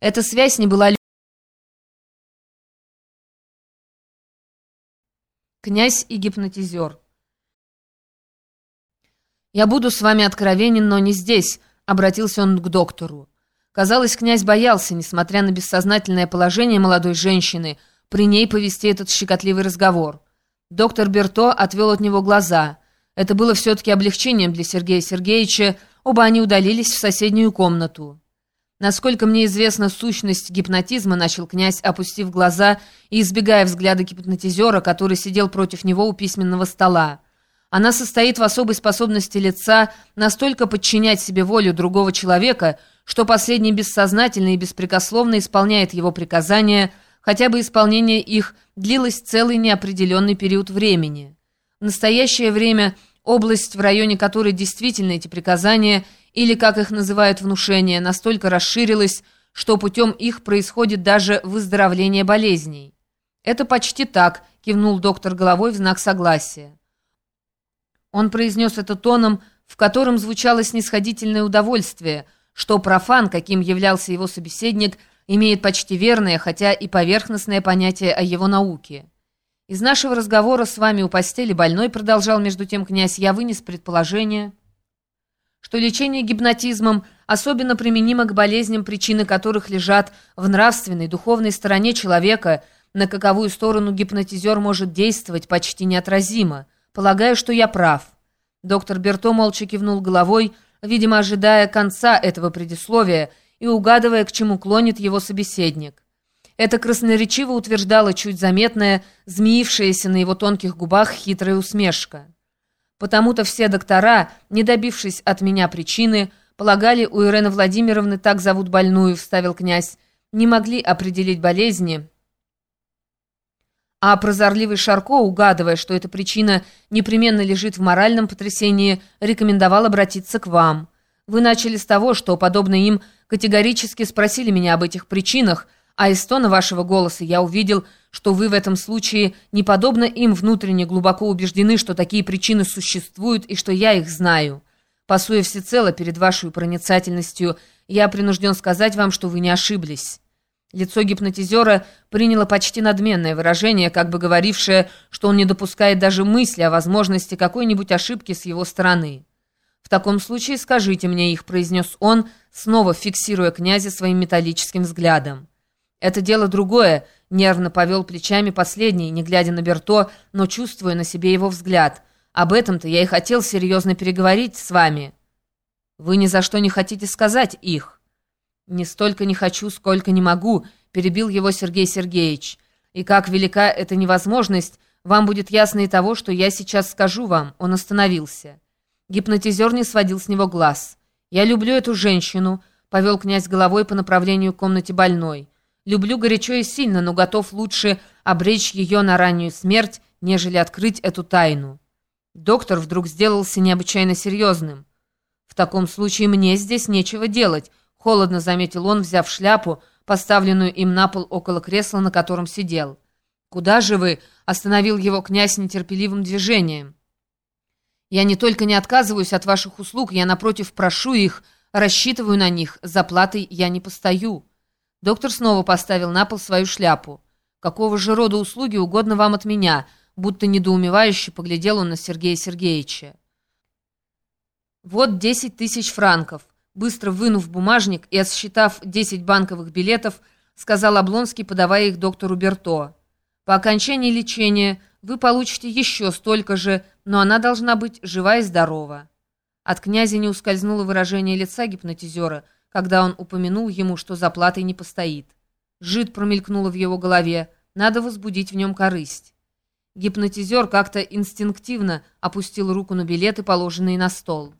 Эта связь не была... Князь и гипнотизер. «Я буду с вами откровенен, но не здесь», — обратился он к доктору. Казалось, князь боялся, несмотря на бессознательное положение молодой женщины, при ней повести этот щекотливый разговор. Доктор Берто отвел от него глаза. Это было все-таки облегчением для Сергея Сергеевича, оба они удалились в соседнюю комнату. Насколько мне известна сущность гипнотизма, начал князь, опустив глаза и избегая взгляда гипнотизера, который сидел против него у письменного стола. Она состоит в особой способности лица настолько подчинять себе волю другого человека, что последний бессознательно и беспрекословно исполняет его приказания, хотя бы исполнение их длилось целый неопределенный период времени. В настоящее время область, в районе которой действительно эти приказания – или, как их называют внушения, настолько расширилось, что путем их происходит даже выздоровление болезней. «Это почти так», — кивнул доктор головой в знак согласия. Он произнес это тоном, в котором звучало снисходительное удовольствие, что профан, каким являлся его собеседник, имеет почти верное, хотя и поверхностное понятие о его науке. Из нашего разговора с вами у постели больной, продолжал между тем князь, я вынес предположение что лечение гипнотизмом особенно применимо к болезням, причины которых лежат в нравственной, духовной стороне человека, на каковую сторону гипнотизер может действовать почти неотразимо. Полагаю, что я прав. Доктор Берто молча кивнул головой, видимо, ожидая конца этого предисловия и угадывая, к чему клонит его собеседник. Это красноречиво утверждало чуть заметная, змеившаяся на его тонких губах хитрая усмешка. Потому-то все доктора, не добившись от меня причины, полагали, у Ирены Владимировны так зовут больную, вставил князь, не могли определить болезни. А прозорливый Шарко, угадывая, что эта причина непременно лежит в моральном потрясении, рекомендовал обратиться к вам. Вы начали с того, что, подобно им, категорически спросили меня об этих причинах, а из тона вашего голоса я увидел, что вы в этом случае не подобно им внутренне глубоко убеждены, что такие причины существуют и что я их знаю. Пасуя всецело перед вашей проницательностью, я принужден сказать вам, что вы не ошиблись». Лицо гипнотизера приняло почти надменное выражение, как бы говорившее, что он не допускает даже мысли о возможности какой-нибудь ошибки с его стороны. «В таком случае скажите мне их», — произнес он, снова фиксируя князя своим металлическим взглядом. «Это дело другое», — нервно повел плечами последний, не глядя на Берто, но чувствуя на себе его взгляд. «Об этом-то я и хотел серьезно переговорить с вами». «Вы ни за что не хотите сказать их». «Не столько не хочу, сколько не могу», — перебил его Сергей Сергеевич. «И как велика эта невозможность, вам будет ясно и того, что я сейчас скажу вам». Он остановился. Гипнотизер не сводил с него глаз. «Я люблю эту женщину», — повел князь головой по направлению к комнате больной. Люблю горячо и сильно, но готов лучше обречь ее на раннюю смерть, нежели открыть эту тайну. Доктор вдруг сделался необычайно серьезным. «В таком случае мне здесь нечего делать», — холодно заметил он, взяв шляпу, поставленную им на пол около кресла, на котором сидел. «Куда же вы?» — остановил его князь нетерпеливым движением. «Я не только не отказываюсь от ваших услуг, я, напротив, прошу их, рассчитываю на них, за я не постою». Доктор снова поставил на пол свою шляпу. «Какого же рода услуги угодно вам от меня?» Будто недоумевающе поглядел он на Сергея Сергеевича. «Вот десять тысяч франков». Быстро вынув бумажник и отсчитав десять банковых билетов, сказал Облонский, подавая их доктору Берто. «По окончании лечения вы получите еще столько же, но она должна быть жива и здорова». От князя не ускользнуло выражение лица гипнотизера – когда он упомянул ему, что за платой не постоит. Жид промелькнуло в его голове, надо возбудить в нем корысть. Гипнотизер как-то инстинктивно опустил руку на билеты, положенные на стол.